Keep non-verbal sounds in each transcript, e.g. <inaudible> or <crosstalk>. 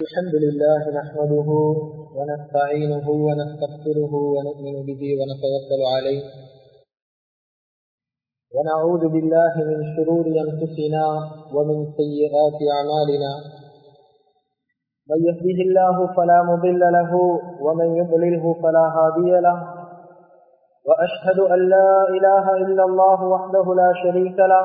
الحمد لله نحمده ونستعينه ونستغفره ونؤمن به ونتوكل عليه. ونعوذ بالله من شرور أنفسنا ومن سيئات أعمالنا. من يهده الله فلا مضل له ومن يضلله فلا هادي له. وأشهد أن لا إله إلا الله وحده لا شريك له.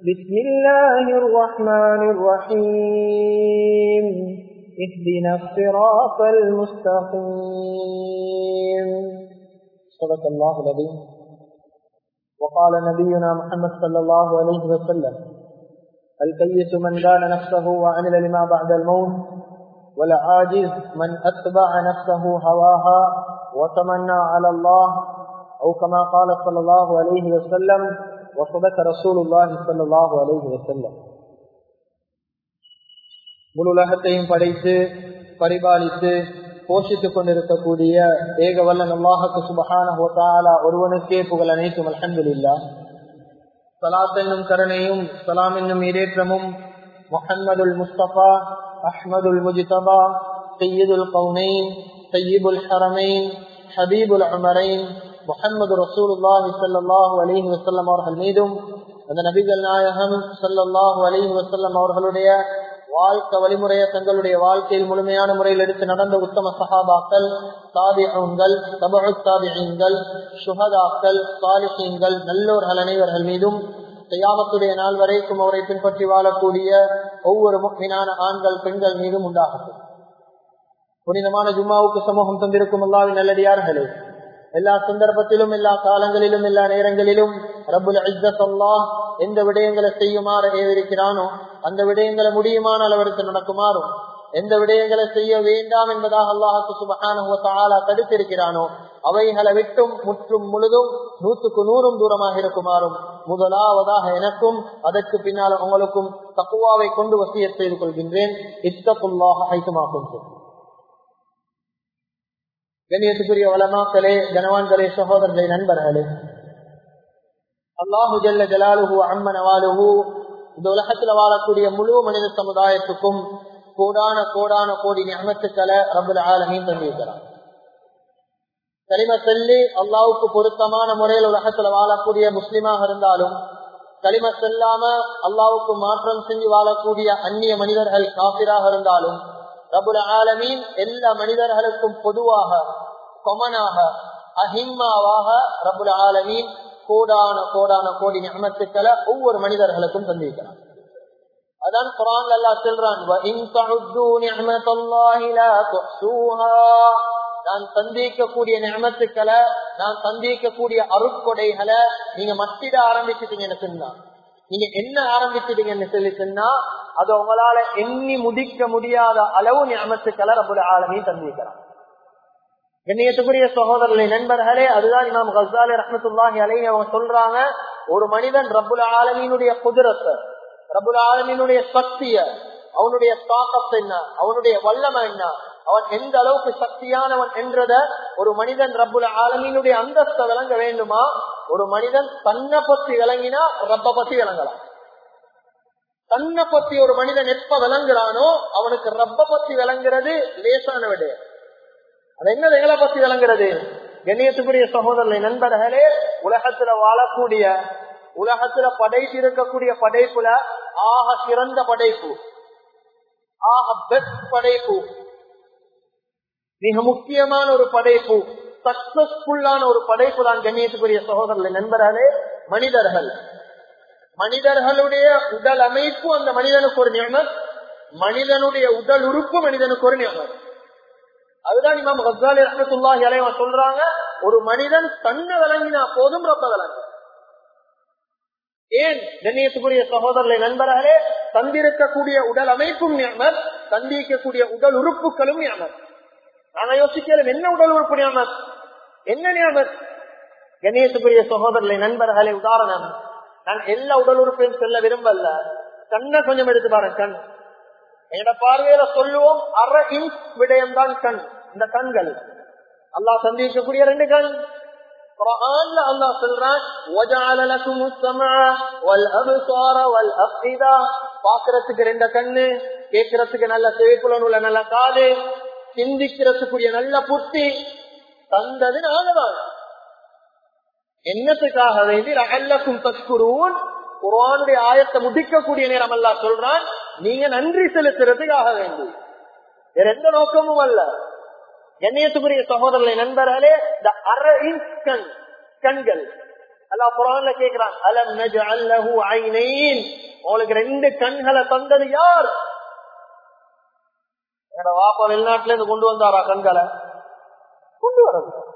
بسم الله الرحمن الرحيم. اهدنا الصراط المستقيم. صدق الله العظيم. وقال نبينا محمد صلى الله عليه وسلم الكيس من دان نفسه وعمل لما بعد الموت والعاجز من أتبع نفسه هواها وتمنى على الله. أو كما قال صلى الله عليه وسلم وصدق رسول الله صلى الله عليه وسلم முழு உலகத்தையும் படைத்து பரிபாலித்து போஷித்துக் கொண்டிருக்கக்கூடிய ஏக வல்லன் அல்லாஹுக்கு சுபஹான ஹோதாலா ஒருவனுக்கே புகழ் அனைத்தும் அலமதுல்லா சலாத் என்னும் கருணையும் சலாம் என்னும் இடேற்றமும் முஹம்மதுல் முஸ்தபா அஹ்மதுல் முஜிதபா சையீதுல் கவுனைன் சையீபுல் ஹரமைன் ஹபீபுல் அமரைன் முகமது ரசூலுல்லாஹி சல்லாஹூ அலிஹி வசல்லம் அவர்கள் மீதும் அந்த நபிகள் நாயகம் சல்லாஹூ அலிஹி வசல்லம் அவர்களுடைய வாழ்க்கை வழிமுறையை தங்களுடைய வாழ்க்கையில் முழுமையான முறையில் எடுத்து நடந்த உத்தம சஹாபாக்கள் தாபிகள் தபு தாபிகள் சுகதாக்கள் சாலிஹீன்கள் நல்லோர்கள் அனைவர்கள் மீதும் செய்யாமத்துடைய நாள் வரைக்கும் அவரை பின்பற்றி வாழக்கூடிய ஒவ்வொரு முக்கியமான ஆண்கள் பெண்கள் மீதும் உண்டாகட்டும். புனிதமான ஜும்மாவுக்கு சமூகம் தந்திருக்கும் அல்லாவின் நல்லடியார்களே எல்லா சந்தர்ப்பத்திலும் எல்லா காலங்களிலும் எல்லா நேரங்களிலும் ரபுல் அல்லா எந்த விடயங்களை செய்யுமாறு ஏவிருக்கிறானோ அந்த விடயங்களை முடியுமான அளவிற்கு நடக்குமாறும் எந்த விடயங்களை செய்ய வேண்டாம் என்பதாக அல்லாஹுக்கு சுபகான தடுத்திருக்கிறானோ அவைகளை விட்டும் முற்றும் முழுதும் நூற்றுக்கு நூறும் தூரமாக இருக்குமாறும் முதலாவதாக எனக்கும் அதற்கு பின்னால் உங்களுக்கும் தக்குவாவை கொண்டு வசிய செய்து கொள்கின்றேன். இத்தகுல்லாக ஐக்கமாகும் கண்ணியத்துக்குரிய வளமாக்களே கனவான்களே சகோதரர்களே நண்பர்களே. அல்லாஹு ஜல்ல ஜலாலுஹு அம்மன் அவாலுஹு. இந்த உலகத்துல வாழக்கூடிய முழு மனித சமுதாயத்துக்கும் கோடான கோடான கோடி ஞாபகத்துக்களை ரபுல் ஆலமையும் தந்திருக்கிறார். களிம செல்லி அல்லாவுக்கு பொருத்தமான முறையில் உலகத்துல வாழக்கூடிய முஸ்லிமாக இருந்தாலும் களிம செல்லாம அல்லாவுக்கு மாற்றம் செஞ்சு வாழக்கூடிய அந்நிய மனிதர்கள் காபிராக இருந்தாலும் ரபுல ஆலமீன் எல்லா மனிதர்களுக்கும் பொதுவாக கொமனாக அஹிம்மாவாக ரபுல ஆலமீன் கோடான கோடான கோடி ஞாபகத்துக்களை ஒவ்வொரு மனிதர்களுக்கும் தந்திருக்கிறார். அதான் குரான் அல்லா சொல்றான் நான் சந்திக்கக்கூடிய நியமத்துக்களை நான் சந்திக்கக்கூடிய அருட்கொடைகளை நீங்க மத்திட ஆரம்பிச்சுட்டீங்கன்னு சொன்னா நீங்க என்ன ஆரம்பிச்சிட்டீங்கன்னு சொல்லி சொன்னா அது உங்களால எண்ணி முதிக்க முடியாத அளவு ஞாபகத்துக்களை ரபுல் ஆலமையும் தந்திருக்கிறான். கண்ணியத்துக்குரிய சகோதரர்களை நண்பர்களே அதுதான் இமாம் கசாலி ரஹமத்துல்லாஹி அலை அவங்க சொல்றாங்க ஒரு மனிதன் ரபுல் ஆலமீனுடைய குதிரத்தை ரபுல் ஆலமீனுடைய சக்திய அவனுடைய தாக்கத்தை என்ன அவனுடைய வல்லமை என்ன அவன் எந்த அளவுக்கு சக்தியானவன் என்றத ஒரு மனிதன் ரபுல ஆலமீனுடைய அந்தஸ்தை விளங்க வேண்டுமா? ஒரு மனிதன் தன்னை பத்தி விளங்கினா ரப்ப பத்தி விளங்கலாம். தன்னை பத்தி ஒரு மனிதன் எப்ப விளங்குறானோ அவனுக்கு ரப்ப பத்தி விளங்குறது லேசான விட. அது என்ன எங்களை பத்தி விளங்குறது? கண்ணியத்துக்குரிய சகோதரர்களை நண்பர்களே உலகத்துல வாழக்கூடிய உலகத்துல படைப்பு இருக்கக்கூடிய படைப்புல ஆக சிறந்த படைப்பு ஆக பெஸ்ட் படைப்பு மிக முக்கியமான ஒரு படைப்பு சக்சஸ்ஃபுல்லான ஒரு படைப்பு தான் கண்ணியத்துக்குரிய சகோதரர்களை நண்பர்களே மனிதர்கள். மனிதர்களுடைய உடல் அமைப்பு அந்த மனிதனுக்கு ஒரு நியமம். மனிதனுடைய உடல் உறுப்பு மனிதனுக்கு ஒரு நியமம். அதுதான் இமாம் ஹசாலி ரஹத்துல்லாஹி அலைவ சொல்றாங்க ஒரு மனிதன் தன்னை விளங்கினா போதும் ரொம்ப விளங்கும் ஏன்? கண்ணியத்துக்குரிய சகோதரர்களை நண்பர்களே தந்திருக்கக்கூடிய உடல் அமைப்பும் ஞாபகம் தந்திக்கக்கூடிய உடல் உறுப்புகளும் நியமர் நாங்க யோசிக்கலாம் என்ன உடல் உறுப்பு நியமர் என்ன நியமர் கண்ணியத்துக்குரிய சகோதரர்களை நண்பர்களே உதாரணம். நான் எல்லா உடல் உறுப்பையும் செல்ல விரும்பல கண்ணை கொஞ்சம் எடுத்து பாருங்க கண் என்னோட பார்வையில சொல்லுவோம் அரை இன்ச் விடயம் தான் கண் இந்த கண்கள் அல்லாஹ் சந்திக்கக்கூடிய ரெண்டு கண் குர்ஆன்ல அல்லாஹ் சொல்றான் وَجَعَلَ لَكُمُ السَّمْعَ وَالْأَبْصَارَ وَالْأَفْئِدَةَ பாக்குறதுக்கு ரெண்டு கண்ணு கேட்கறதுக்கு நல்ல செவிப்புலன் உள்ள நல்ல காது சிந்திக்கிறதுக்குரிய நல்ல புத்தி தந்தது நாங்கதான் என்னத்துக்காக வேண்டி ரகல்லக்கும் தஸ்குருவன் குரானுடைய ஆயத்தை முடிக்கக்கூடிய நேரம் அல்லா சொல்றான் நீங்க நன்றி செலுத்துறதுக்காக வேண்டி. வேற எந்த நோக்கமும் அல்ல. கண்ணியத்துக்குரிய சகோதரர்களை நண்பர்களே இந்த அரை இன் கண் கண்கள். அல்லா குரான்ல கேக்குறான் அலம் நஜ்அல் லஹு ஐனைன்? உங்களுக்கு ரெண்டு கண்களை தந்தது யார்? என்னோட வாப்பா வெளிநாட்டுல இருந்து கொண்டு வந்தாரா கண்களை? கொண்டு வரது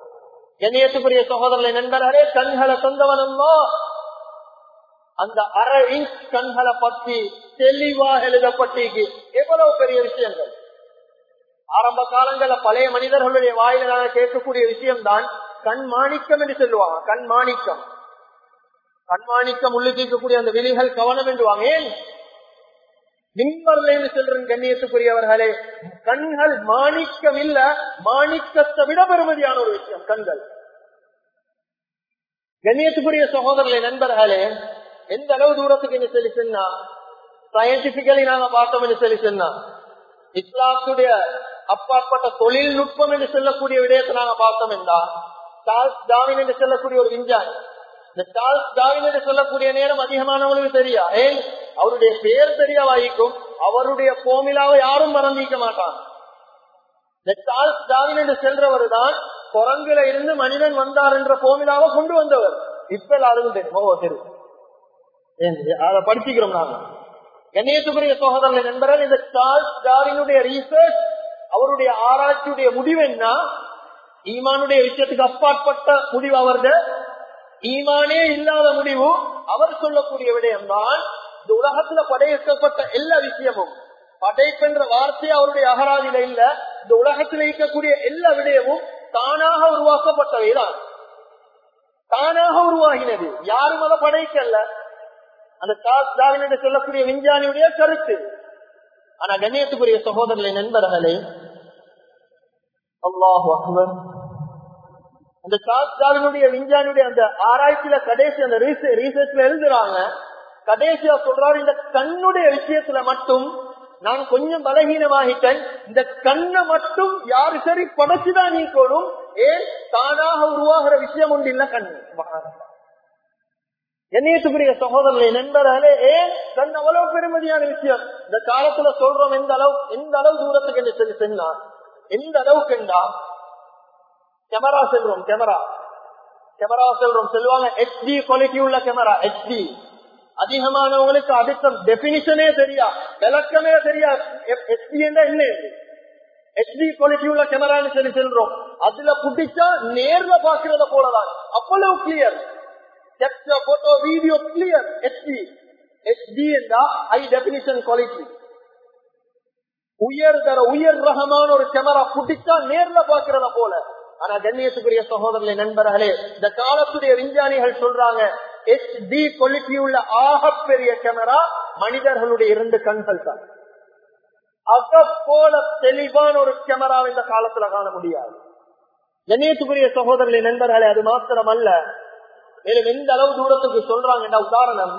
கண்ணியத்துக்குரிய சகோதரர்களை நண்பர்களே கண்களை சொந்தவனம்மா அந்த அரை இன்ச் கண்களை பற்றி தெளிவாக எழுதப்பட்டிருக்கு. எவ்வளவு பெரிய விஷயங்கள். ஆரம்ப காலங்கள்ல பழைய மனிதர்களுடைய வாயில கேட்கக்கூடிய விஷயம்தான் கண் மாணிக்கம் என்று சொல்லுவாங்க. கண் மாணிக்கம். கண் மாணிக்கம் உள்ளிட்டிருக்கக்கூடிய அந்த விழிகள் கவனம் என்றுவாங்க ஏன்? மின்வரல என்று கண்ணியத்துக்குரியவர்களே கண்கள் மாணிக்கம் இல்ல மாணிக்கத்தை விட பெறுமதியான ஒரு விஷயம் கண்கள். கண்ணியத்துக்குரிய சகோதரர்களை நண்பர்களே எந்த அளவு தூரத்துக்கு என்று சொல்லி சொன்னா சயின்டிபிக்கலி நாங்க பார்த்தோம் என்று சொல்லி சொன்னா இஸ்லாத்துடைய அப்பாற்பட்ட தொழில்நுட்பம் என்று சொல்லக்கூடிய விடயத்தை நாங்க பார்த்தோம் என்றா சார்ஸ் டாவின் என்று சொல்லக்கூடிய ஒரு விஞ்ஞானி இந்த என்று சொல்லக்கூடிய நேரம் அதிகமானவங்களுக்கு தெரியா? ஏன்? அவருடைய பெயர் தெரியவாய்க்கும் அவருடைய போமிலாவை யாரும் மறந்திக்க மாட்டான். இந்த டாவின் என்று சென்றவர் தான் குரங்குல இருந்து மனிதன் வந்தார் என்ற போமிலாவை கொண்டு வந்தவர். இப்ப எல்லாருக்கும் தெரியும் தெரியும் அதை படிச்சுக்கிறோம் நாங்க. கண்ணியத்துக்குரிய சகோதரர்களை நண்பர்கள் இந்த சார்ஸ் டாரினுடைய ரீசர்ச் அவருடைய ஆராய்ச்சியுடைய முடிவு என்ன? ஈமானுடைய விஷயத்துக்கு அப்பாற்பட்ட முடிவு அவரது. ஈமானே இல்லாத முடிவு அவர் சொல்லக்கூடிய விடயம் தான் இந்த உலகத்துல படையெடுக்கப்பட்ட எல்லா விஷயமும். படைப்பென்ற வார்த்தை அவருடைய அகராதியில இல்ல. இந்த உலகத்தில் இருக்கக்கூடிய எல்லா விடயமும் தானாக உருவாக்கப்பட்டவைதான். தானாக உருவாகினது. யாரும் அதை படைக்கல்ல அந்த சார்ஸ் டாவின் என்று சொல்லக்கூடிய விஞ்ஞானியுடைய கருத்து. ஆனா கண்ணியத்துக்குரிய சகோதரர்களை நண்பர்களே அல்லாஹ் அக்பர் அந்த சாஸ்திராவினுடைய விஞ்ஞானியுடைய அந்த ஆராய்ச்சியில கடைசி அந்த ரீசர்ச்ல எழுதுறாங்க. கடைசியா சொல்றாரு இந்த கண்ணுடைய விஷயத்துல மட்டும் நான் கொஞ்சம் பலகீனமாகிட்டேன். இந்த கண்ணை மட்டும் யாரு சரி படைச்சுதான் நீக்கணும். ஏன்? தானாக உருவாகிற விஷயம் ஒன்று இல்ல கண்ணு. என்னையத்துக்குரிய சகோதரர்களை நண்பர்களே ஏன்? கண் அவ்வளவு பெருமதியான விஷயம். இந்த காலத்துல சொல்றோம் எந்த அளவு எந்த அளவு தூரத்துக்கு என்று சொல்லி எந்த அளவுக்கு கேமரா செல்றோம் கேமரா கேமரா செல்றோம் சொல்லுவாங்க ஹெச்டி குவாலிட்டி உள்ள கேமரா ஹெச்டி அதிகமானவங்களுக்கு அடுத்த டெபினிஷனே தெரியா விளக்கமே தெரியா ஹெச்டி என்ன ஹெச்டி குவாலிட்டி உள்ள கேமரான்னு சொல்லி செல்றோம். அதுல புடிச்சா நேர்ல பாக்குறத போலதான். அவ்வளவு clear photo video clear HD HD என்றா ஹை டெபினிஷன் குவாலிட்டி உயர் தர உயர் ரகமான ஒரு கேமரா புடிச்சா நேர்ல பாக்குறத போல. ஆனா கண்ணியத்துக்குரிய சகோதரர்களை நண்பர்களே இந்த காலத்துடைய விஞ்ஞானிகள் சொல்றாங்க ஹெச்டி குவாலிட்டி உள்ள ஆகப்பெரிய கேமரா மனிதர்களுடைய இரண்டு கண்கள் தான். அத போல தெளிவான ஒரு கேமரா இந்த காலத்துல காண முடியாது. கண்ணியத்துக்குரிய சகோதரர்களை நண்பர்களே அது மாத்திரம் அல்ல மேலும் எந்த அளவு தூரத்துக்கு சொல்றாங்க உதாரணம்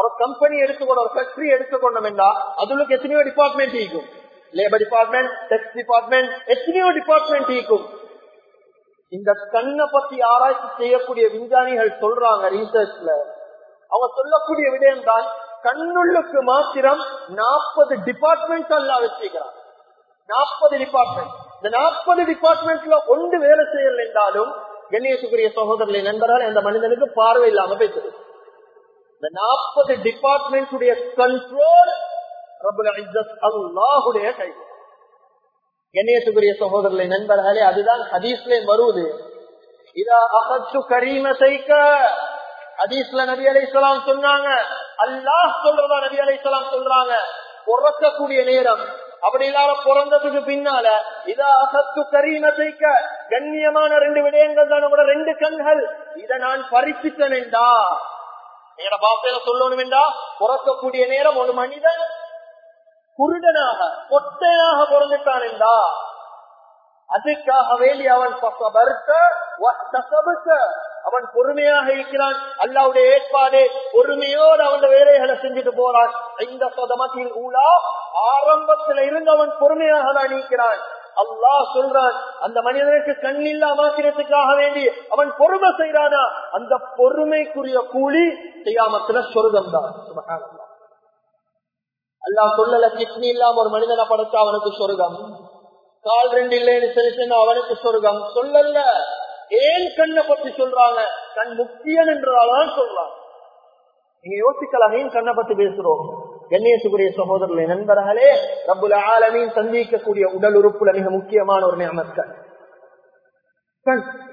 ஒரு கம்பெனி எடுத்துக்கொண்ட ஒரு ஃபேக்டரி எடுத்துக்கொண்டோம் என்றா அதுக்கு எத்தனையோ டிபார்ட்மெண்ட் இருக்கும். லேபர் டிபார்ட்மெண்ட் டெக்ஸ் டிபார்ட்மெண்ட் எத்தனையோ டிபார்ட்மெண்ட் இருக்கும். இந்த கண்ணை பத்தி ஆராய்ச்சி செய்யக்கூடிய விஞ்ஞானிகள் சொல்றாங்க ரீசர்ச்ல அவங்க சொல்லக்கூடிய விடயம் தான் கண்ணுள்ளுக்கு மாத்திரம் நாற்பது டிபார்ட்மெண்ட் எல்லாம் வச்சுக்கிறான் நாற்பது டிபார்ட்மெண்ட் இந்த நாற்பது டிபார்ட்மெண்ட்ல ஒன்று வேலை செய்யல என்றாலும் கண்ணியத்துக்குரிய சகோதரர்களை நண்பர்கள் அந்த மனிதனுக்கு பார்வை இல்லாம பேசுது இந்த நாற்பது டிபார்ட்மெண்ட் உடைய கண்ட்ரோல் அல்லாஹுடைய கை கண்ணியத்துக்குரிய சகோதரர்களை நண்பர்களே அதுதான் ஹதீஸ்லே வருவது. இதா அகச்சு கரீம செய்க ஹதீஸ்ல நபி அலைஹிஸ்ஸலாம் சொன்னாங்க. அல்லாஹ் சொல்றதா நபி அலைஹிஸ்ஸலாம் சொல்றாங்க. பிறக்கக்கூடிய நேரம். அப்படி இல்லாத பிறந்ததுக்கு பின்னால இதா அகத்து கரீம செய்க கண்ணியமான ரெண்டு விடயங்கள் தான் நம்மளோட ரெண்டு கண்கள். இதை நான் பறிப்பித்தனேண்டா என்னோட பாப்பையில சொல்லணும் என்றா பிறக்கக்கூடிய நேரம் ஒரு மனிதன் குருடனாக பொட்டையாக பிறந்துட்டான் என்றா அதுக்காக வேண்டி அவன் அவன் பொறுமையாக இருக்கிறான். அல்லாவுடைய ஏற்பாடு பொறுமையோடு அவன் வேலைகளை செஞ்சுட்டு போறான். இந்த சதமத்தில் ஊழா ஆரம்பத்தில் இருந்து அவன் பொறுமையாக தான் நீக்கிறான் அல்லாஹ் சொல்றான் அந்த மனிதனுக்கு கண்ணில்லா மாத்திரத்துக்காக வேண்டி அவன் பொறுமை செய்யறானா அந்த பொறுமைக்குரிய கூலி செய்யாமத்துல சொருகம் தான் அல்லா சொல்லல கிட்னி இல்லாம ஒரு மனிதனை படைச்சா அவனுக்கு சொர்க்கம். கால் ரெண்டு இல்லைன்னு சொல்லி சொன்னா அவனுக்கு சொர்க்கம். சொல்லல ஏன் கண்ணை பத்தி சொல்றாங்க. கண் முக்கியம் என்றால்தான் சொல்றாங்க. நீங்க யோசிக்கலாம் ஏன் கண்ணை பத்தி பேசுறோம். கண்ணியசுக்குரிய சகோதரர்களே நண்பர்களே ரப்புல ஆலமீன் சந்திக்கக்கூடிய உடல் உறுப்புல மிக முக்கியமான ஒரு நியமத்கள். கண்.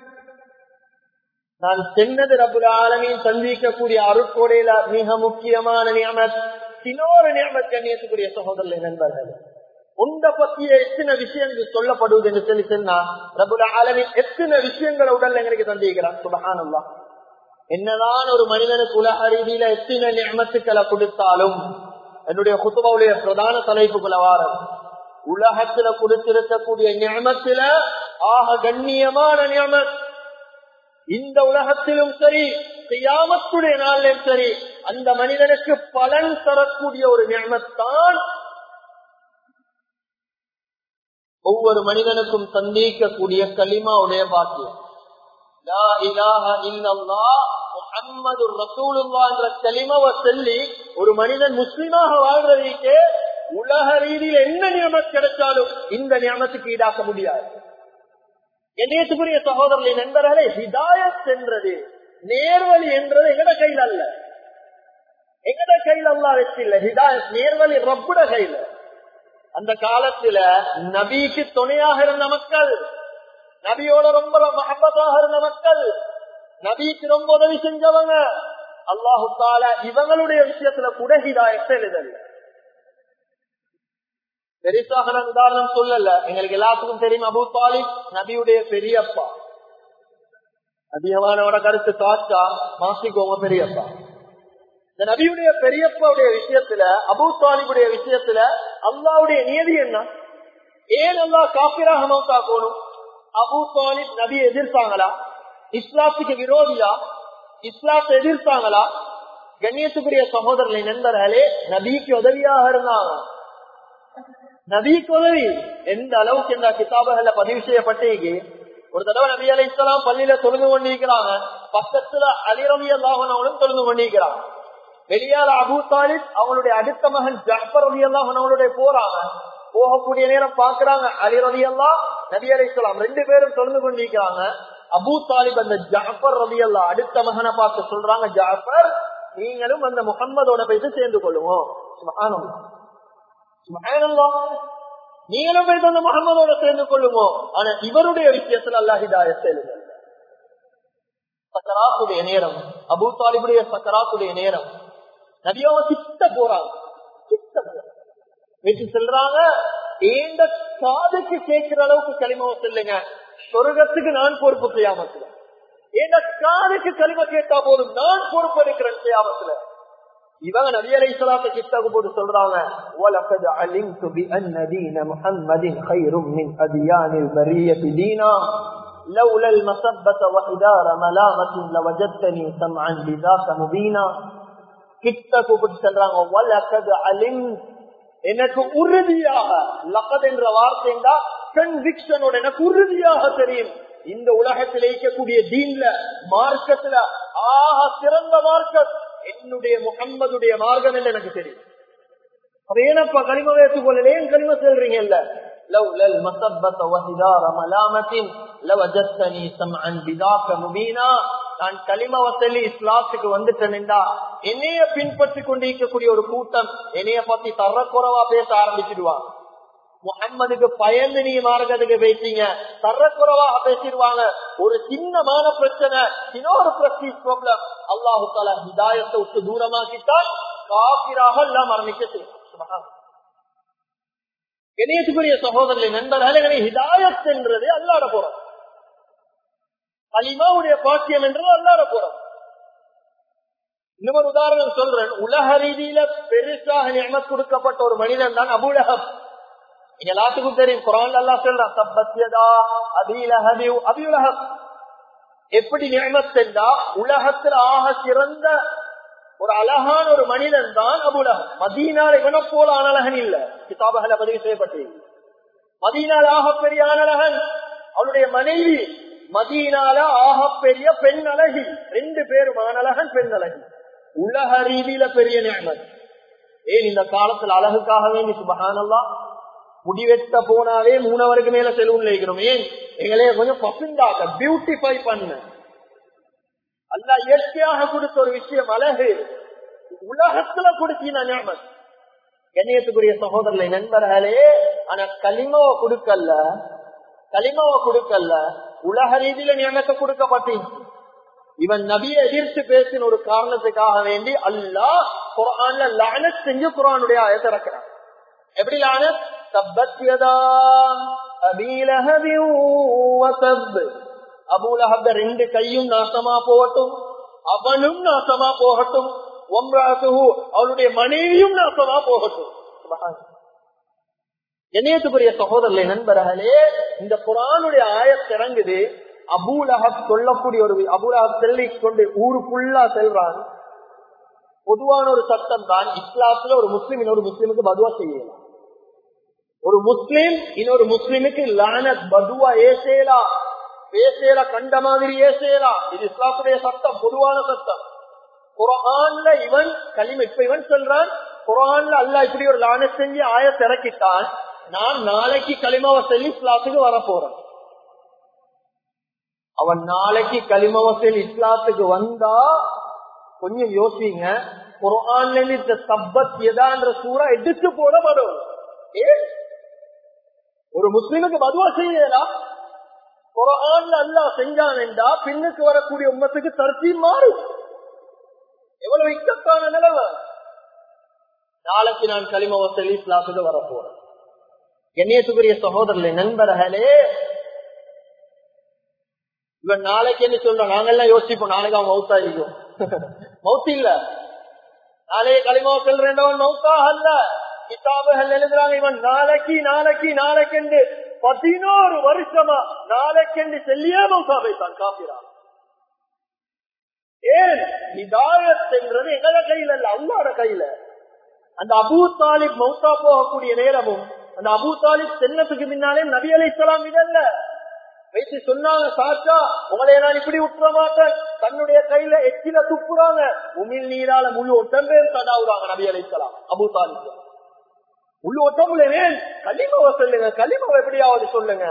நான் சென்னது ரப்புல ஆலமீன் சந்திக்கக்கூடிய அருட்கொடையில மிக முக்கியமான நியமத். இன்னொரு நியமத் கண்ணியத்துக்குரிய சகோதரர்கள் நண்பர்கள் உண்டை பத்திய எத்தனை விஷயங்கள் சொல்லப்படுவது என்று சொல்லி சொன்னா ரபுல ஆலமின் எத்தனை விஷயங்களை உடல் எங்களுக்கு தந்திருக்கிறான் சுபகானல்லா என்னதான் ஒரு மனிதனுக்கு உலக ரீதியில எத்தனை நியமத்துக்களை கொடுத்தாலும் என்னுடைய குத்துபாவுடைய பிரதான தலைப்புகளை வாரம் உலகத்துல கொடுத்திருக்கக்கூடிய நியமத்தில ஆக கண்ணியமான நியமத். இந்த உலகத்திலும் சரி செய்யாமத்துடைய நாளிலும் சரி அந்த மனிதனுக்கு பலன் தரக்கூடிய ஒரு நியமத்தான். ஒவ்வொரு மனிதனுக்கும் சந்திக்கக்கூடிய களிமாவுடைய பாக்கியம். சொல்லி ஒரு மனிதன் முஸ்லிமாக வாழ்றதுக்கு உலக ரீதியில் என்ன நியமம் கிடைச்சாலும் இந்த நியமத்துக்கு ஈடாக்க முடியாது. என்னையத்துக்குரிய சகோதரர்களின் நண்பர்களே ஹிதாயத் சென்றது நேர்வழி என்றது எங்கட கையில் அல்ல. எங்கட கையில் அல்லா வச்சு இல்ல ஹிதாயத் நேர்வழி ரப்புட கையில. அந்த காலத்துல நபிக்கு துணையாக இருந்த மக்கள் நபியோட ரொம்ப மகப்பத்தாக இருந்த மக்கள் நபிக்கு ரொம்ப உதவி செஞ்சவங்க அல்லாஹு தால இவங்களுடைய விஷயத்துல கூட ஹிதாயத்தை எழுதல்ல பெரிசாக உதாரணம் சொல்லல. எங்களுக்கு எல்லாத்துக்கும் தெரியும் அபு தாலிப் நபியுடைய பெரியப்பா. அதிகமானவட கருத்து தாத்தா மாசிக்கோங்க பெரியப்பா. இந்த நபியுடைய பெரியப்பாவுடைய விஷயத்துல அபூ தாலிபுடைய விஷயத்துல அல்லாவுடைய நியதி என்ன? ஏன் அல்லா காப்பிராக மௌத்தா போகணும் அபூ தாலிப் நபியை எதிர்த்தாங்களா இஸ்லாத்துக்கு விரோதியா? இஸ்லாத்தை எதிர்த்தாங்களா கண்ணியத்துக்குரிய சகோதரர்களை நண்பர்களே நபிக்கு உதவியாக இருந்தாங்க. நபிக்கு உதவி. எந்த அளவுக்கு இந்த கிதாபுகள்ல பதிவு செய்யப்பட்டீங்க? ஒரு தடவை நபி அலி இஸ்லாம் பள்ளியில தொழுந்து கொண்டிருக்கிறாங்க. பக்கத்துல அலிரவி அல்லாஹனவனும் தொழுந்து கொண்டிருக்கிறாங்க. வெளியால அபு தாலிப் அவங்களுடைய அடுத்த மகன் ஜஃபர் அலி அல்லாஹனவனுடைய போறாங்க. போகக்கூடிய நேரம் பாக்குறாங்க அலி ரவி அல்லா நபி அலி இஸ்லாம் ரெண்டு பேரும் தொழுந்து கொண்டிருக்கிறாங்க. அபு தாலிப் அந்த ஜாஃபர் ரவி அல்லா அடுத்த மகனை பார்த்து சொல்றாங்க ஜாஃபர் நீங்களும் அந்த முகம்மதோட போயிட்டு சேர்ந்து கொள்ளுவோம் நீங்களும் போய் தந்த முகமதோட சேர்ந்து கொள்ளுமோ? ஆனா இவருடைய விஷயத்துல அல்லாஹிதாய செல்லுங்க சக்கராத்துடைய நேரம் அபூ தாலிபுடைய சக்கராத்துடைய நேரம். நபியாவ கிட்ட போறாங்க கிட்ட வச்சு செல்றாங்க ஏண்ட காதுக்கு கேட்கிற அளவுக்கு களிமாவை செல்லுங்க. சொர்க்கத்துக்கு நான் பொறுப்பு செய்யாமத்துல ஏந்த காதுக்கு களிம கேட்டா போதும் நான் பொறுப்பு இருக்கிறேன் செய்யாமத்துல இவங்க நபி அலை சலாத்தை கிட்டாக்கு போட்டு சொல்றாங்க وَلَقَدْ عَلِمْتُ بِأَنَّ دِينَ مُحَمَّدٍ خَيْرٌ مِنْ أَدْيَانِ الْبَرِيَّةِ دِينًا لولا المسبة وإدار ملامة لوجدتني سمعا بذاك مبينا கிட்ட கூப்பிட்டு சொல்றாங்க வலக்கது அலிம் எனக்கு உறுதியாக லக்கத் என்ற வார்த்தைண்டா கன்விக்ஷனோட எனக்கு உறுதியாக தெரியும் இந்த உலகத்தில் இருக்கக்கூடிய தீன்ல மார்க்கத்துல ஆக சிறந்த மார்க்கம் என்னுடைய முகம்மதுடைய மார்க்கம் என்று எனக்கு தெரியும் அது ஏனப்பா கனிம வைத்துக் கொள்ளல ஏன் கனிம செல்றீங்கல்ல لولا المثبة وهدار ملامة لوجدتني سمعا بذاك مبينا நான் களிம வசலி இஸ்லாத்துக்கு வந்துட்டேன்டா என்னைய பின்பற்றி கொண்டிருக்கக்கூடிய ஒரு கூட்டம் என்னைய பத்தி தரக்குறவா பேச ஆரம்பிச்சிடுவான் முகம்மதுக்கு பயந்து நீ மார்க்கத்துக்கு பேசிங்க. தரக்குறவாக பேசிடுவாங்க. ஒரு சின்னமான பிரச்சனை இன்னொரு பிரஸ்டீஜ் ப்ராப்ளம் அல்லாஹு தாலா ஹிதாயத்தை விட்டு தூரமாக்கிட்டால் காபிராக எல்லாம் மரணிக்க செய்யும். கணேசுக்குரிய சகோதரர்களை நண்பர்களே ஹிதாயத் என்றது அல்லாட போறோம். கலிமாவுடைய பாக்கியம் என்றது அல்லாட போறோம். இன்னொரு உதாரணம் சொல்றேன். உலக ரீதியில பெருசாக நியமம் கொடுக்கப்பட்ட ஒரு மனிதன் தான் அபுலகம் எல்லாத்துக்கும் தெரியும். குரான் எல்லாம் சொல்றான் சப்பத்தியதா அபிலஹபி அபியுலகம் எப்படி நியமத்தா உலகத்தில் ஆக சிறந்த ஒரு அழகான ஒரு மனிதன் தான் அபுலகம் மதீனால இவனை போல அனலகன் இல்ல. கிதாபகல பதிவு செய்யப்பட்டு மதீனால ஆகப்பெரிய பெரிய அனழகன் அவனுடைய மனைவி மதீனால ஆக பெரிய பெண் அழகி. ரெண்டு பேரும் அனலகன் பெண் அழகி. உலக ரீதியில பெரிய நியமன் ஏன் இந்த காலத்துல அழகுக்காக வேண்டி? முடி வெட்ட போனாலே மூணவருக்கு மேல செலவுல இருக்கிறோம் ஏன் எங்களையே கொஞ்சம் பசுந்தாக்க பியூட்டிஃபை பண்ண. அல்ல இயற்கையாக கொடுத்த ஒரு விஷயம் அழகு. உலகத்துல கொடுத்தீங்க ஞாபகம் கண்ணியத்துக்குரிய சகோதரர்களை நண்பர்களே ஆனா களிமாவை கொடுக்கல. களிமாவை கொடுக்கல. உலக ரீதியில நியமத்தை கொடுக்கப்பட்டீங்க இவன் நபிய எதிர்த்து பேசின ஒரு காரணத்துக்காக வேண்டி அல்லாஹ் குரான்ல லானத் செஞ்சு குரானுடைய ஆயத்தை இறக்கிறான். எப்படி லானத்? தப்பத் யதா அபீலஹபி வதப் அபூலஹப் ரெண்டு கையும் நாசமா போகட்டும். அவனும் நாசமா போகட்டும். ஒம்ராசுஹு அவளுடைய மனைவியும் நாசமா போகட்டும். என்னையத்துக்குரிய சகோதரர்களை நண்பர்களே இந்த குரானுடைய ஆயத்திறங்குது அபூலஹப் சொல்லக்கூடிய ஒரு அபூலஹப் செல்லி கொண்டு ஊரு ஃபுல்லா செல்றான். பொதுவான ஒரு சட்டம் தான் இஸ்லாத்துல ஒரு முஸ்லீம் இன்னொரு முஸ்லீமுக்கு பதுவா செய்யலாம். ஒரு முஸ்லீம் இன்னொரு முஸ்லீமுக்கு லானத் பதுவா ஏசேலா பேசேலா கண்ட மாதிரி ஏசேலா. இது இஸ்லாத்துடைய சட்டம் பொதுவான சட்டம். குரான்ல இவன் களிம இப்ப இவன் சொல்றான் குரான்ல அல்ல இப்படி ஒரு லான செஞ்சு ஆய திறக்கிட்டான் நான் நாளைக்கு களிமாவை சொல்லி இஸ்லாத்துக்கு வர போறேன் அவன் நாளைக்கு களிமவசல் இஸ்லாத்துக்கு வந்தா கொஞ்சம் யோசிங்க குரான்ல இந்த சப்பத் எதான்ற சூறா எடுத்து போடப்படும். ஏன்? ஒரு முஸ்லிமுக்கு மதுவா செய்யலாம் குரான்ல அல்லா செஞ்சான் என்றா பின்னுக்கு வரக்கூடிய உண்மத்துக்கு தர்த்தி மாறும். எவ்வளவு இக்கத்தான நிலவ நாளைக்கு நான் களிமவசல் இஸ்லாத்துக்கு வர போறேன் கண்ணியத்துக்குரிய சகோதரர்களே நண்பர்களே. இவன் நாளைக்கு என்ன சொல்றோம் நாங்கெல்லாம் யோசிப்போம். நாளைக்கு அவன் மவுத்தா இருக்கும் <laughs> மவுத்து இல்ல. நாளைய களிமா செல்றவன் மவுத்தா அல்ல. கிதாபுகள் எழுதுறாங்க. இவன் நாளைக்கு நாளைக்கு நாளைக்கு என்று பதினோரு வருஷமா நாளைக்கு செல்லியே மவுத்தா வைத்தான் காப்பிரான். ஏன்? இதாயத் என்றது எங்கள கையில இல்ல அல்லாட கையில. அந்த அபூ தாலிப் மௌசா போகக்கூடிய நேரமும் அந்த அபூ தாலிப் சென்னத்துக்கு முன்னாலே நபி அலை இஸ்லாம் இதல்ல வைத்து சொன்னாங்க சாச்சா உங்களை நான் இப்படி விட்டுற மாட்டேன். தன்னுடைய கையில எச்சில துப்புறாங்க. உமிழ் நீரால முழு ஒட்டம்பேர் தடாவுறாங்க நபி அலைக்கலாம் அபு தாலிப். முழு ஒட்டம்புல களிமாவை சொல்லுங்க களிமாவை எப்படியாவது சொல்லுங்க.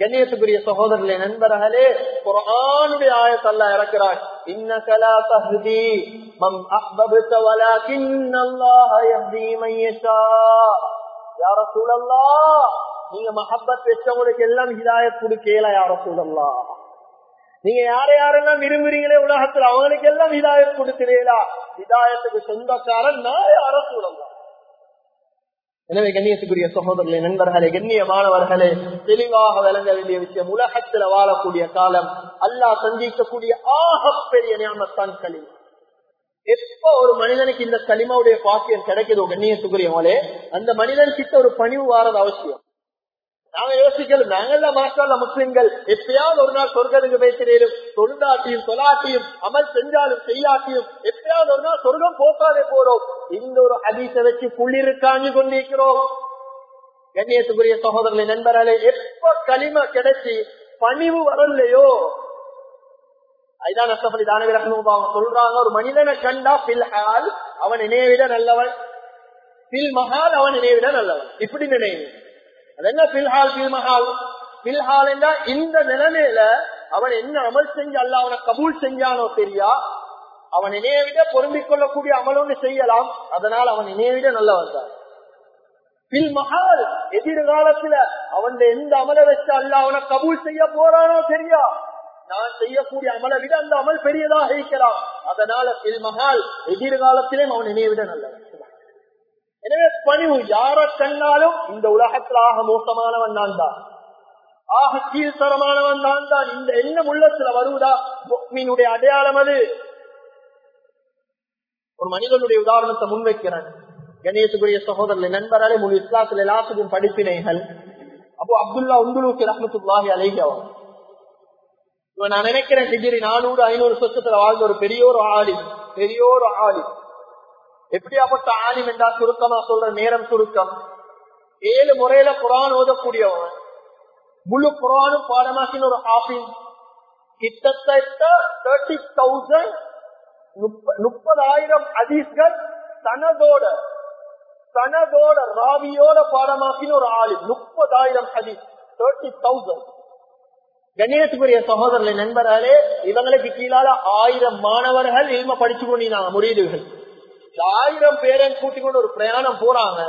கண்ணியத்துக்குரிய சகோதரர்களே நண்பர்களே குரானுடைய ஆயத்தல்ல இறக்கிறார். இன்னகலா தஹ்தி மம் அஹ்பப்த வலகின் அல்லாஹ் யஹ்தி மன் யஷா. யா ரசூலல்லாஹ் நீங்க மஹப்பத் வச்சவங்களுக்கு எல்லாம் ஹிதாயத் கொடுக்கல யார சொல்லலாம் நீங்க யார யாரெல்லாம் விரும்புறீங்களே உலகத்துல அவங்களுக்கு எல்லாம் ஹிதாயத் கொடுக்கிறீங்களா ஹிதாயத்துக்கு சொந்தக்காரன் நான் யார சொல்லலாம் எனவே கண்ணியத்துக்குரிய சகோதரர்களே நண்பர்களே கண்ணியமானவர்களே தெளிவாக விளங்க வேண்டிய விஷயம் உலகத்துல வாழக்கூடிய காலம் அல்லாஹ் சந்திக்கக்கூடிய ஆகப்பெரிய நியமத்தான் களிமா. எப்ப ஒரு மனிதனுக்கு இந்த களிமாவுடைய பாக்கியம் கிடைக்குதோ கண்ணியத்துக்குரியவங்களே அந்த மனிதன் கிட்ட ஒரு பணிவு வாரது அவசியம். நாங்க யோசிக்கல நாங்கெல்லாம் மாற்றால முஸ்லிம்கள் எப்பயாவது ஒரு நாள் சொர்க்கத்துக்கு பேசுறேன் தொழுதாட்டியும் தொலாட்டியும் அமல் செஞ்சாலும் செய்யாட்டியும் எப்பயாவது ஒரு நாள் சொர்க்கம் போக்காதே போறோம். இந்த ஒரு அதிச வச்சு குளிர் கொண்டிருக்கிறோம். கண்ணியத்துக்குரிய சகோதரர்களை நண்பராலே எப்ப களிம கிடைச்சி பணிவு வரலையோ? ஐதான் நஷ்டப்படி தானே சொல்றாங்க ஒரு மனிதனை கண்டா பில்ஹால் அவன் நினைவிட நல்லவன். பில் மகால் அவன் நினைவிட நல்லவன். இப்படி நினைவு. அது என்ன பில்ஹால் பில்மஹால் பில்ஹால் என்றா இந்த நிலைமையில அவன் என்ன அமல் செஞ்சு அல்ல அவனை கபூல் செஞ்சானோ தெரியா? அவன் இணைய விட பொருந்திக் கொள்ளக்கூடிய அமல் ஒன்று செய்யலாம். அதனால் அவன் இணைய விட நல்லவன் தான். பில் மகால் எதிர்காலத்துல அவன் எந்த அமல வச்சு அல்ல அவனை கபூல் செய்ய போறானோ தெரியா? நான் செய்யக்கூடிய அமலை விட அந்த அமல் பெரியதாக இருக்கலாம். அதனால பில் மகால் எதிர்காலத்திலே அவன் என்னைய விட நல்லவன். எனவே பணிவு? யார கண்டாலும் இந்த உலகத்தில் ஆக மோசமானவன் நான் தான். ஆக கீழ்த்தரமானவன் நான் தான். இந்த எண்ணம் உள்ளத்துல வருவதா? மீனுடைய அடையாளம் அது. ஒரு மனிதனுடைய உதாரணத்தை முன்வைக்கிறேன். கணேசுக்குரிய சகோதரர்களை நண்பராலே முழு இஸ்லாத்துல எல்லாத்துக்கும் படிப்பினைகள். அப்போ அப்துல்லா உந்துலூக்கு ரஹமத்துல்லாஹி அலைஹி அவர். இவன் நான் நினைக்கிறேன் டிகிரி நானூறு ஐநூறு சொச்சத்துல வாழ்ந்த ஒரு பெரியோரு ஆளி பெரியோரு ஆளி எப்படியாப்பட்ட ஆலிம் என்றா சுருக்கமா சொல்ற நேரம் சுருக்கம். ஏழு முறையில குரான் ஓதக்கூடியவன் முழு குரானும் பாடமாக்கின ஒரு ஆபின் கிட்டத்தட்ட தேர்ட்டி தௌசண்ட் முப்பதாயிரம் அதிஸ்கள் தனதோட தனதோட ராவியோட பாடமாக்கின ஒரு ஆளு முப்பதாயிரம் ஹதீஸ் தேர்ட்டி தௌசண்ட் கணேசுக்குரிய சகோதரர்களை நண்பர்களே இவங்களுக்கு கீழால ஆயிரம் மாணவர்கள் இல்ம படிச்சு கொண்டிருந்தாங்க முறியீடுகள். ஆயிரம் பேரை கூட்டிக் கொண்டு ஒரு பிரயாணம் போறாங்க.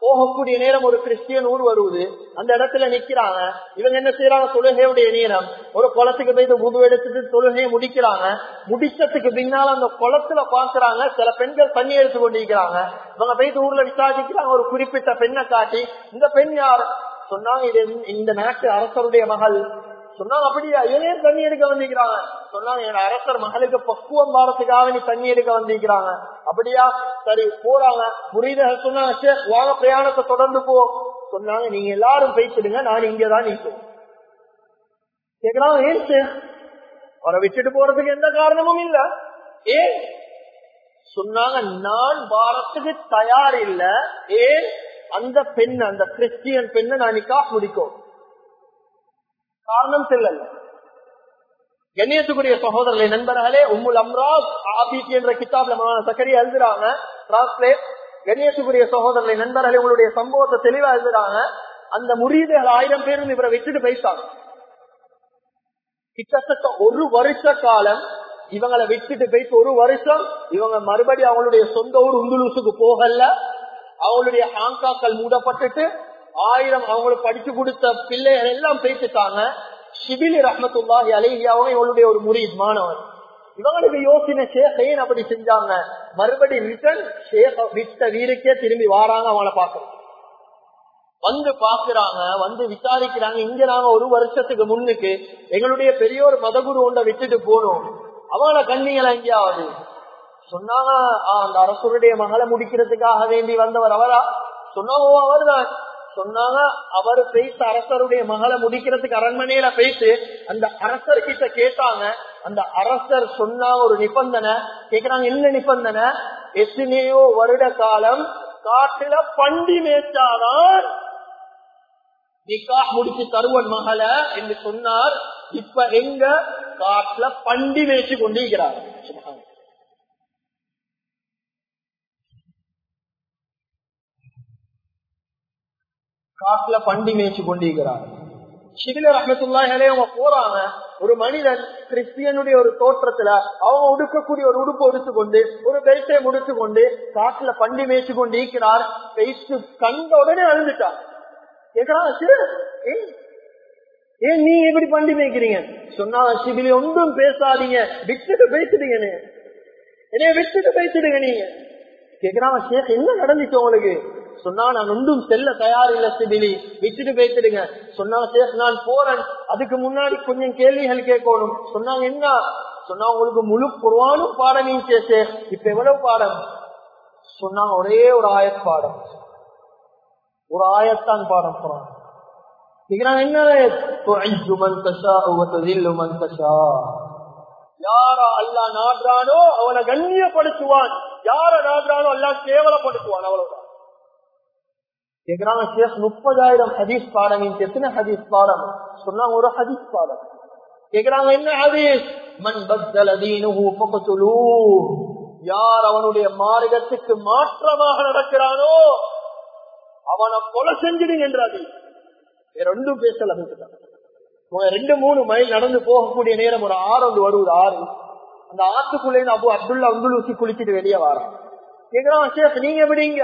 போகக்கூடிய நேரம் ஒரு கிறிஸ்டியன் ஊர் வருவது அந்த இடத்துல நிக்கிறாங்க. இவங்க என்ன செய்யறாங்க? தொழுகையுடைய நேரம். ஒரு குளத்துக்கு போய் முது எடுத்துட்டு தொழுகையை முடிக்கிறாங்க. முடிச்சதுக்கு பின்னால அந்த குளத்துல பாக்குறாங்க. சில பெண்கள் தண்ணி எடுத்து கொண்டிருக்கிறாங்க. இவங்க போயிட்டு ஊர்ல விசாரிக்கிறாங்க. ஒரு குறிப்பிட்ட பெண்ணை காட்டி இந்த பெண் யார்? சொன்னாங்க இது இந்த நாட்டு அரசருடைய மகள். சொன்னாங்க அப்படியா? ஏன் தண்ணி எடுக்க வந்திருக்கிறாங்க. சொன்னாங்க என் அரசர் மகளுக்கு பக்குவம் வாரத்துக்காக நீ தண்ணி எடுக்க வந்திருக்கிறாங்க. அப்படியா? சரி போறாங்க. புரியுத? சொன்னாங்க வாங்க பிரயாணத்தை தொடர்ந்து போ சொன்னாங்க நீங்க எல்லாரும் பேசிடுங்க நான் இங்கதான் நிற்கும் கேக்குறாங்க ஏன் அவரை விட்டுட்டு போறதுக்கு எந்த காரணமும் இல்ல. ஏன்? சொன்னாங்க நான் வாரத்துக்கு தயார் இல்ல. ஏன்? அந்த பெண் அந்த கிறிஸ்டியன் பெண்ணை நான் நிக்கா முடிக்கும். காரணம் செல்லல்ல. கண்ணியத்துக்குரிய சகோதரர்களை நண்பர்களே உம்முல் அம்ராஸ் ஆபித் என்ற கிதாப்ல சக்கரி எழுதுறாங்க. டிரான்ஸ்லேட் கண்ணியத்துக்குரிய சகோதரர்களை நண்பர்களே உங்களுடைய சம்பவத்தை தெளிவா எழுதுறாங்க. அந்த முறியீடுகள் ஆயிரம் பேரும் இவரை விட்டுட்டு போயிட்டாங்க. கிட்டத்தட்ட ஒரு வருஷ காலம் இவங்களை விட்டுட்டு போயிட்டு ஒரு வருஷம் இவங்க மறுபடியும் அவங்களுடைய சொந்த ஊர் உந்துலூசுக்கு போகல. அவங்களுடைய ஹாங்காக்கள் மூடப்பட்டுட்டு ஆயிரம் அவங்களுக்கு படிச்சு கொடுத்த பிள்ளைகள் எல்லாம் பேசிட்டாங்க. ஷிபிலி ரஹமத்துல்லாஹி அவங்க இவளுடைய ஒரு முறை மாணவன். இவங்களுக்கு யோசனை ஏன் அப்படி செஞ்சாங்க? மறுபடி ரிட்டன் ஷேக விட்ட வீருக்கே திரும்பி வாராங்க அவங்கள பாக்குறோம் வந்து பாக்குறாங்க வந்து விசாரிக்கிறாங்க. இங்க நாங்க ஒரு வருஷத்துக்கு முன்னுக்கு எங்களுடைய பெரியோர் மதகுரு ஒன்றை விட்டுட்டு போனோம். அவங்கள கண்ணிங்களா எங்கேயாவது? சொன்னாங்க அந்த அரசுடைய மகளை முடிக்கிறதுக்காக வேண்டி வந்தவர் அவரா? சொன்னாங்க அவர்தான். சொன்னாங்க அவர் பேச அரசருடைய மகளை முடிக்கிறதுக்கு அரண்மனையில பேசு அந்த அரசர் கிட்ட கேட்டாங்க. அந்த அரசர் சொன்ன ஒரு நிபந்தனை கேக்குறாங்க என்ன நிபந்தனை? எத்தனையோ வருட காலம் காட்டுல பண்டி மேய்ச்சாதான் நிக்கா முடிச்சு தருவன் மகள என்று சொன்னார். இப்ப எங்க? காட்டுல பண்டி மேய்ச்சி கொண்டிருக்கிறார். காட்டுல பண்டி மேய்ச்சி கொண்டிருக்கிறார் ஷிபில ரஹமத்துல்லாஹே அவங்க போறாங்க. ஒரு மனிதன் கிறிஸ்டியனுடைய ஒரு தோற்றத்துல அவங்க உடுக்கக்கூடிய ஒரு உடுப்பு உடுத்துக்கொண்டு ஒரு பெல்ட்டை முடித்து கொண்டு காட்டுல பண்டி மேய்ச்சி கொண்டு இருக்கிறார் பெய்த்து கண்ட உடனே அழுந்துட்டார் கேக்குறான் ஏன் நீ எப்படி பண்டி மேய்க்கிறீங்க? சொன்னா சிபிலி ஒன்றும் பேசாதீங்க. விட்டுட்டு பேசிடுங்கன்னு என்னைய விட்டுட்டு பேசிடுங்க நீங்க. கேக்குறான் ஷேக் என்ன நடந்துச்சு உங்களுக்கு? சொன்னா நான் ஒன்றும் செல்ல தயார் இல்ல சிபிலி. விட்டுட்டு பேசிடுங்க. சொன்னா ஷேக் நான் போறேன். அதுக்கு முன்னாடி கொஞ்சம் கேள்விகள் கேட்கணும். சொன்னாங்க என்ன? சொன்னா உங்களுக்கு முழு குருவானும் பாடமையும் சேசே இப்ப எவ்வளவு பாடம்? சொன்னாங்க ஒரே ஒரு ஆயத் பாடம். ஒரு ஆயத்தான் பாடம் போறான். என்ன யார அல்லா நாடுறானோ அவனை கண்ணியப்படுத்துவான். யார நாடுறானோ அல்லா கேவலப்படுத்துவான் அவ்வளவுதான். கேக்குறாங்க சேஸ் முப்பதாயிரம் ஹதீஸ் பாடம் எத்தனை ஹதீஸ் பாடம் சொன்னாங்க ஒரு ஹதீஸ் பாடம் கேக்குறாங்க என்ன ஹதீஸ்? மண் பக்தல் அதீனு யார் அவனுடைய மார்க்கத்துக்கு மாற்றமாக நடக்கிறானோ அவனை கொலை செஞ்சிடுங்க என்றாது ரெண்டும் பேசல ரெண்டு மூணு மைல் நடந்து போகக்கூடிய நேரம் ஒரு ஆறு ஒன்று வருவது ஆறு. அந்த ஆத்துக்குள்ளே அபு அப்துல்லா உந்துலூசி குளிச்சுட்டு வெளியே வரான். கேக்குறான் சேஃப் நீங்க எப்படிங்க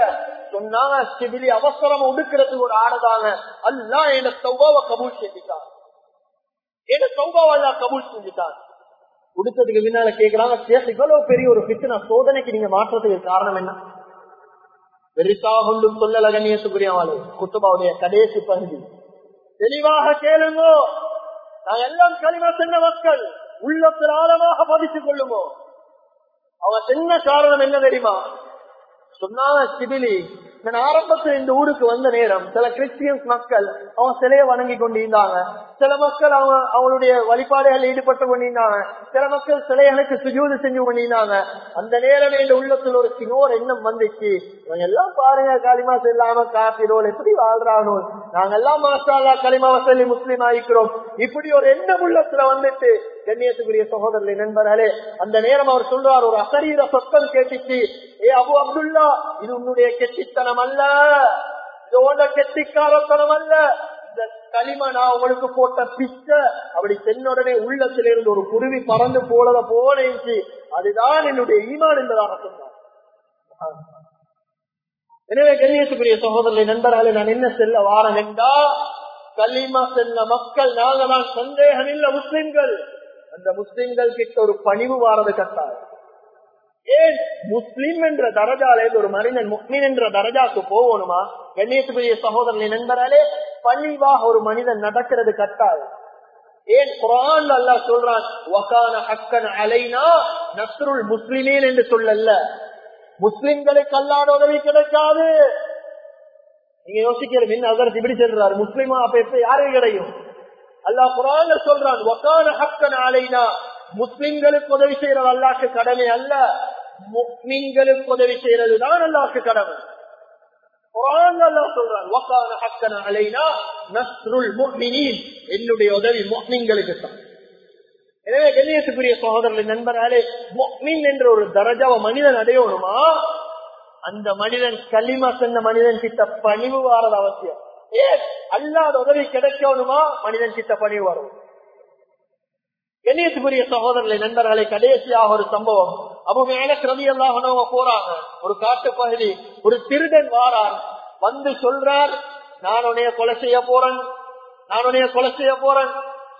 சொன்னாங்க சிபிலி அவசரம் ஒடுக்கிறதுக்கு ஒரு ஆடுதாங்க. அல்லா என்ன சௌபாவை கபூல் செஞ்சுட்டான் என்ன சௌபாவை கபூல் செஞ்சுட்டான் கொடுத்ததுக்கு பின்னால கேக்குறாங்க சேஷ் இவ்வளவு பெரிய ஒரு பித்தனை சோதனைக்கு நீங்க மாற்றத்துக்கு காரணம் என்ன? வெறிசா கொண்டும் சொல்லல கண்ணியத்துக்குரியவாளு குத்துபாவுடைய கடைசி பகுதி. தெளிவாக கேளுங்கோ. நான் எல்லாம் களிம சென்ன மக்கள் உள்ளத்தில் ஆழமாக பதித்துக் கொள்ளுமோ அவன் சின்ன காரணம் என்ன தெரியுமா? சொன்னாங்க சிபிலி நான் ஆரம்பத்தில் இந்த ஊருக்கு வந்த நேரம் சில கிறிஸ்டியன்ஸ் மக்கள் அவன் சிலையை வணங்கி கொண்டிருந்தாங்க. சில மக்கள் அவங்க அவங்களுடைய வழிபாடுகள் ஈடுபட்டு கொண்டிருந்தாங்க. சில மக்கள் சிலைகளுக்கு சுஜூது செஞ்சு கொண்டிருந்தாங்க. அந்த நேரம் இந்த உள்ளத்தில் ஒரு சின்னோர் எண்ணம் வந்துச்சு. இவங்க எல்லாம் பாருங்க களிமா செல்லாம காப்பிரோல் எப்படி வாழ்றானோ. நாங்க எல்லாம் மாசாலா களிமாவை சொல்லி முஸ்லீம் ஆயிக்கிறோம் இப்படி ஒரு எண்ணம் உள்ளத்துல வந்துட்டு கண்ணியத்துக்குரிய சகோதரர்களை நண்பர்களே அந்த நேரம் அவர் சொல்றார் ஒரு அசரீர சொற்கள் கேட்டுச்சு. ஏ அபு அப்துல்லா இது உன்னுடைய கெட்டித்தனம் அல்ல. இதோட கெட்டிக்காரத்தனம் அல்ல இந்த களிம நான் உங்களுக்கு போட்ட பிச்சை அப்படி தென்னுடனே உள்ளத்திலிருந்து ஒரு குருவி பறந்து போனத போனேச்சு அதுதான் என்னுடைய ஈமான் என்பதாக சொன்னார். எனவே கண்ணியத்துக்குரிய சகோதரர்களை நண்பர்களே நான் என்ன செல்ல வாரம் என்றா கலிமா செல்ல மக்கள் நாங்கள் தான் சந்தேகம் இல்ல முஸ்லிம்கள். அந்த முஸ்லிம்கள் கிட்ட ஒரு பணிவு வாரது கட்டாயம். ஏன் முஸ்லிம் என்ற தரஜால ஒரு மனிதன் முக்மின் என்ற தரஜாக்கு போகணுமா? கண்ணியத்துக்குரிய சகோதரனை நண்பராலே பணிவாக ஒரு மனிதன் நடக்கிறது கட்டாயம். ஏன் குரான் அல்லா சொல்றான் வகான ஹக்கன் அலைனா நஸ்ருல் முஸ்லிமேன் என்று சொல்லல முஸ்லிம்களுக்கு அல்லாத உதவி கிடைக்காது. நீங்க யோசிக்கிறது என்ன அதற்கு இப்படி சொல்றாரு. முஸ்லிமா அப்ப எப்ப யாருக்கு அல்லா குரான் சொல்றான் வக்கான ஹக்கன் அலைனா. முஸ்லிம்களுக்கு உதவி செய்யறது அல்லாக்கு கடமை அல்ல. முஸ்லிம்களுக்கு உதவி செய்யறதுதான் அல்லாக்கு கடமை. என்னுடைய உதவி முஸ்லிம்களுக்கு தான். எனவே கண்ணியத்துக்குரிய சகோதரர்களின் நண்பர்களே மொக்மின் என்ற ஒரு தரஜாவ மனிதன் அடையணுமா? அந்த மனிதன் களிமா சென்ற மனிதன் கிட்ட பணிவு வாரது அவசியம். ஏன் அல்லாத உதவி கிடைக்கணுமா? மனிதன் கிட்ட பணி வரும். கண்ணியத்துக்குரிய சகோதரர்களை நண்பர்களை கடைசியாக ஒரு சம்பவம். அவங்க மேல கிரதி எல்லாம் போறாங்க. ஒரு காட்டு பகுதி ஒரு திருடன் வாரார். வந்து சொல்றார் நான் உடைய கொலை செய்ய போறேன். நான் உடைய கொலை செய்ய போறேன்.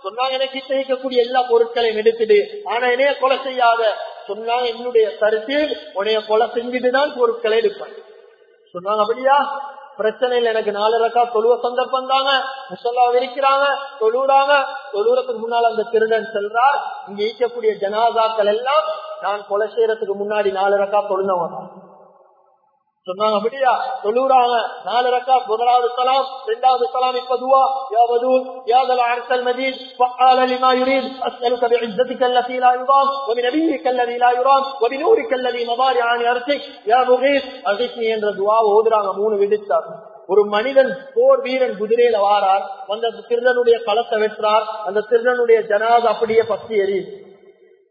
சொன்னாங்க எனக்கு செய்யக்கூடிய எல்லா பொருட்களையும் எடுத்துடு. ஆனா என்னைய கொலை செய்யாத. சொன்னாங்க என்னுடைய கருத்தில் உனைய கொலை செஞ்சுட்டுதான் பொருட்களை எடுப்பேன். சொன்னாங்க அப்படியா? பிரச்சனையில எனக்கு நாலு ரக்கா தொழுவ சந்தர்ப்பம் தாங்க முசல்லா இருக்கிறாங்க தொழுறாங்க தொழுறதுக்கு முன்னால் அந்த திருடன் செல்றார். இங்க ஈக்கக்கூடிய ஜனாதாக்கள் எல்லாம் நான் கொலை செய்யறதுக்கு முன்னாடி நாலு ரக்கா தொழுந்தவங்க. சொன்னாங்க அப்படியா தொழுறாங்க நாலு ரக்கா முதலாவது சலாம் இரண்டாவது சலாம் இப்ப துவா யா வதூல் யா தல் அர்சல் மஜீத் فقال لما يريد اسالك بعزتك التي لا يرام وبنبيك الذي لا يرام وبنورك الذي مضارع عن ارضك يا مغيث اغثني என்ற துவா ஓதுறாங்க மூணு விடுத்தார் ஒரு மனிதன் போர் வீரன் குதிரையில வாரார் அந்த திருடனுடைய களத்தை வெற்றார் அந்த திருடனுடைய ஜனாத அப்படியே பத்தி எரியுது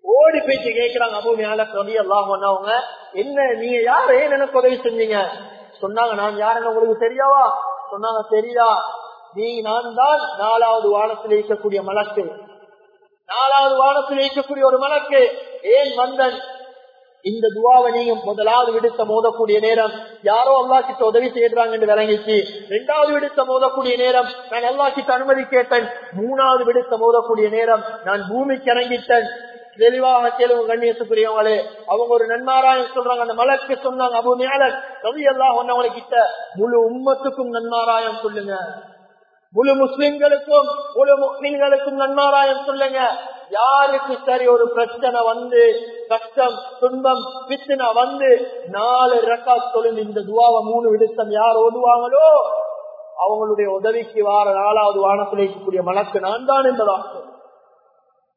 ஓடி போயிட்டு கேட்கிறாங்க அபு மேல எல்லாம் பண்ணவங்க என்ன நீங்க யாரு ஏன் எனக்கு உதவி செஞ்சீங்க சொன்னாங்க நான் யாருன்னு உங்களுக்கு தெரியாவா சொன்னாங்க தெரியா. நீ நான் தான் நாலாவது வானத்தில் இருக்கக்கூடிய மலக்கு. நாலாவது வானத்தில் இருக்கக்கூடிய ஒரு மலக்கு. ஏன் வந்தன்? இந்த துவாவை நீங்க முதலாவது விடுத்த மோதக்கூடிய நேரம் யாரோ அல்லா கிட்ட உதவி செய்யறாங்க என்று விளங்கிச்சு. இரண்டாவது விடுத்த மோதக்கூடிய நேரம் நான் அல்லா கிட்ட அனுமதி கேட்டேன். மூணாவது விடுத்த மோதக்கூடிய நேரம் நான் பூமிக்கு இறங்கிட்டேன். தெளிவாக கேளுங்க கண்ணியத்துக்குரியவங்களே அவங்க ஒரு நன்மாராயம் சொல்றாங்க. அந்த மலக்கு சொன்னாங்க அபு மேலர் கவி எல்லாம் ஒன்னவங்க கிட்ட முழு உம்மத்துக்கும் நன்மாராயம் சொல்லுங்க. முழு முஸ்லிம்களுக்கும் முழு முஸ்லிம்களுக்கும் நன்மாராயம் சொல்லுங்க. யாருக்கு சரி ஒரு பிரச்சனை வந்து கஷ்டம் துன்பம் பிச்சனை வந்து நாலு ரெக்கா தொழுந்து இந்த துவாவை மூணு விடுத்தம் யார் ஓடுவாங்களோ அவங்களுடைய உதவிக்கு வார நாலாவது வானத்தில் இருக்கக்கூடிய மலக்கு நான் தான் என்பதாக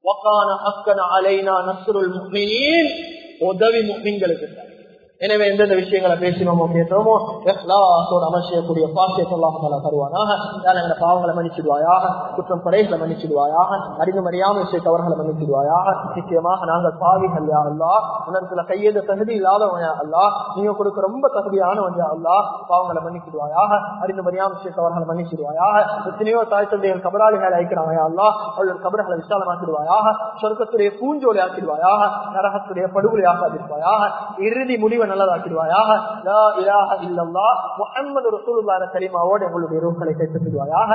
وكان حقا علينا نصر المؤمنين. ودوي مؤمن جلسة الله. எனவே எந்தெந்த விஷயங்களை பேசினோமோ கேட்டோமோ எல்லாத்தோட அமைச்சக்கூடிய பாக்கியத்தை தருவானாக. யார் பாவங்களை மன்னிச்சிடுவாயாக குற்றம் படைகளை மன்னிச்சிடுவாயாக அறிந்து மறியாமல் செய்தவர்களை மன்னிச்சிடுவாயாக. நிச்சயமாக நாங்கள் பாவிகள் யா அல்லா உனக்குள்ள கையெழுத தகுதி இல்லாதவன் அல்லா நீங்க கொடுக்க ரொம்ப தகுதியானவன் யா அல்லா பாவங்களை மன்னிச்சிடுவாயாக அறிந்து மறியாமல் செய்தவர்களை மன்னிச்சிடுவாயாக. எத்தனையோ தாய் தந்தைகள் கபராளிகள் அழைக்கிறாங்க அல்லா அவர்கள் கபர்களை விசாலமாக்கிடுவாயாக சொர்க்கத்துடைய பூஞ்சோலை ஆக்கிடுவாயாக நரகத்துடைய படுகொலை ஆக்காதிருப்பாயாக இறுதி முடிவு முடிவை நல்லதாக்கிடுவாயாக லா இலாஹ இல்லல்லாஹ் முஹம்மது ரசூலுல்லாஹ் கலிமாவோடு எங்களுடைய ரூஹ்களை சேர்த்துடுவாயாக